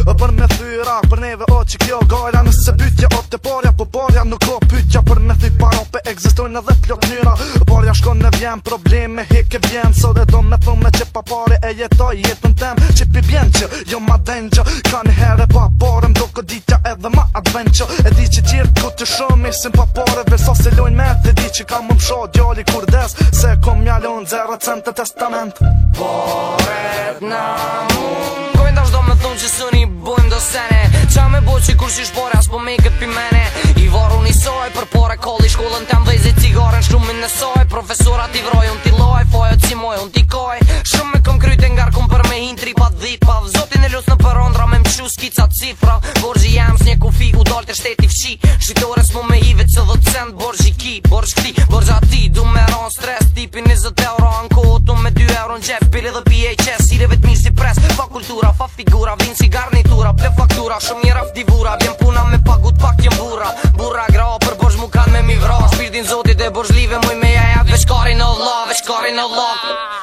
Për me thyra, për neve o që kjo gajra Nëse pytja o të parja, po parja nuk o pytja Për me thyra, paro pe egzistojnë edhe plok njëra Parja shko në vjen, probleme heke vjen Sot e do me thume që pa pare e jetoj jetën tem Që pi bjen që, jo ma den që Ka një herë pa pare, mdo këtë ditja edhe ma adventure E di që gjirë këtë të shumë, isim pa pare Vesa se lojnë me, dhe di që ka më msho Djali kur des, se kom mjallon Zero cent e testament Pare, po, na mund Kojnë të vazhdo me që kur si shbore as po me këtë pi mene I varu një soj, për pore koll i shkollën të mvezit cigaren shkrumin në soj Profesorat i vroj cifra Borgji jam s'nje kufi u dalë të shteti fqi Shqitore s'mu me hive që dhe cent Borgji ki, borgj këti, borgja ti Du me ron stres, tipi 20 euro Anë kohëtu me 2 euro në gjep Bile dhe pje i qes, i si pres Fa kultura, fa figura, vinë si garnitura Ple faktura, shumë një rafti vura Bjen puna me pagut pak jem burra Burra gra, për borgj mu kanë me mi vra Shpirtin zotit e borgjlive, muj me jajat Veçkarin Allah, veçkarin Allah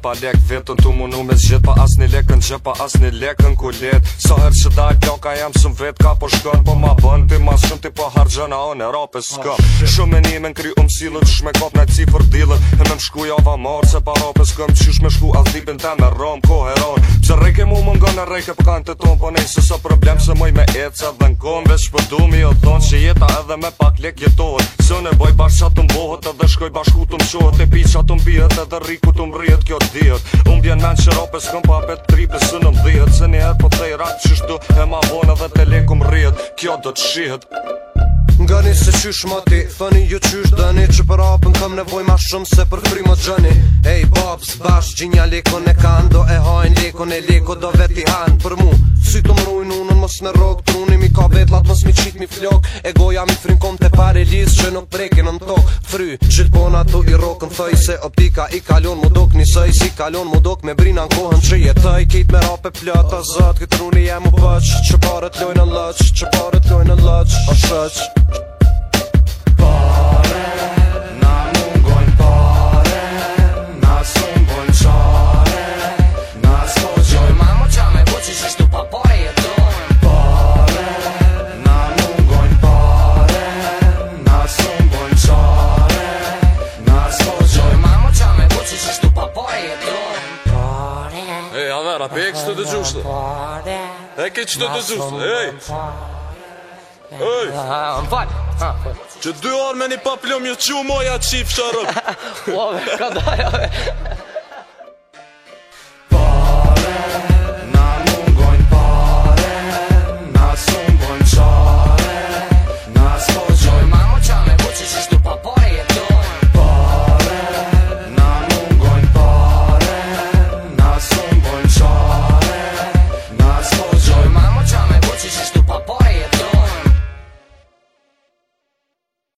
pa lek vetën tu munu me zhjet Pa asni lek në gjep, pa asni lek në kulet Sa her që da kjo ka jam sëm vet ka po shkën Po ma bën ti ma shumë ti po hargjën a o në rapës ah, skëm Shumë e një me në kry umë silët Shumë e kap në cifër dilët E me më shku java marë se pa rapës këm Qysh me shku as dipin ta me rom ko heron Pse reke Kan arrejt e përkan po të ton, po një nësë problem Se moj me e ca dhe nkom, veç për du mi o ton Që jeta edhe me pak lek jetohet Se në boj bashkë të mbohet Edhe shkoj bashku të mqohet E pi qa të mbihet edhe riku të mbrihet kjo dhjet Unë bjen men që ropes këm pa pet tri në mdhjet Se një her po të i rakë qështu e ma vonë edhe të leku mrihet Kjo do të shihet Gëni se qysh ma ti thëni ju qysh dëni Që për apën kam nevoj ma shumë Se për fri më gjëni Ej, babs, bash, gjinja leko ne kanë Do e hajnë leko ne leko Do veti hanë për mu Si të më unën, mos në rogë Truni mi ka vetë latë mos mi qitë mi flokë E goja mi frinkom të pare lisë Që nuk preke në në tokë Fry, qitë bona të i rokën, thëj se optika i kalon Më dokë një sëj si kalon Më dokë me brina në kohën që jetaj Kit me rape plëta zëtë Këtë truni e më Që parët lojnë në lëqë Që parët lojnë në A Ra, ra, pe e kështë të dëgjushtë. E kështë të dëgjushtë, ej. Ej. Më Që dy orë me një papilom, ju që u moja qifë shërëm. Ove, ka dojë,